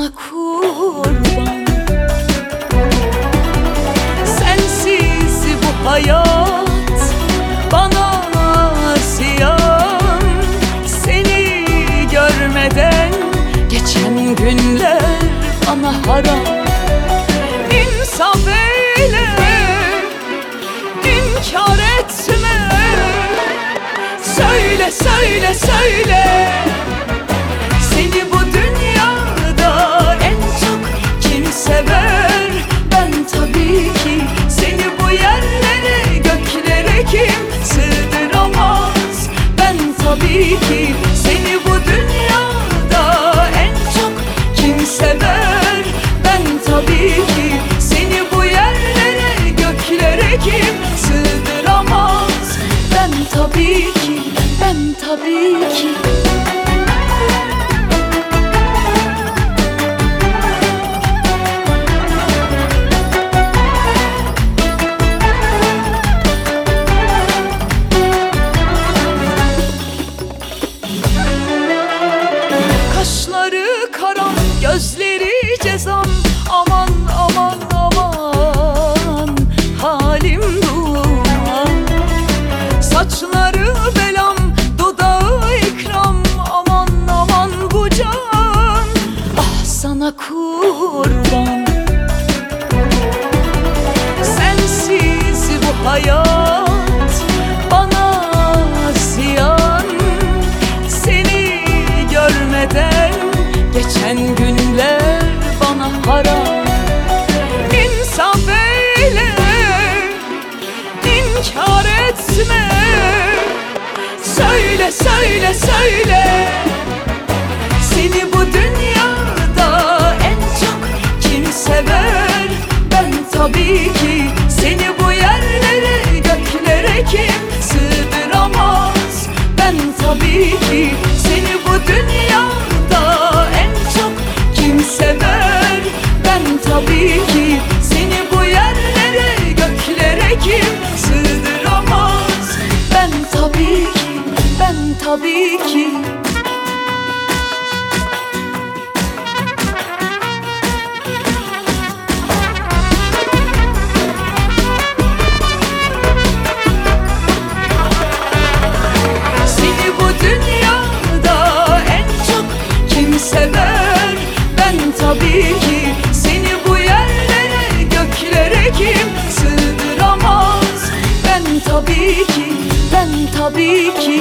sana kurban. Sensiz bu hayat bana ziyan Seni görmeden geçen günler bana haram. İnsaf inkar etme. Söyle, söyle, söyle. Seni bu dünyada en çok kim sever? Ben tabii ki seni bu yerlere göklere kim sığdıramaz? Ben tabii ki ben tabii karam, gözleri cezam. Aman aman aman halim duman Saçları belam, dudağı ikram. Aman aman bu can, ah sana kurban söyle. Seni bu dünyada en çok kim sever? Ben tabii ki seni bu yerlere göklere kim sığdıramaz? Ben tabii ki tabii ki. Seni bu dünyada en çok kim sever? Ben tabii ki. Seni bu yerlere göklere kim sığdıramaz? Ben tabii ki ben tabii ki.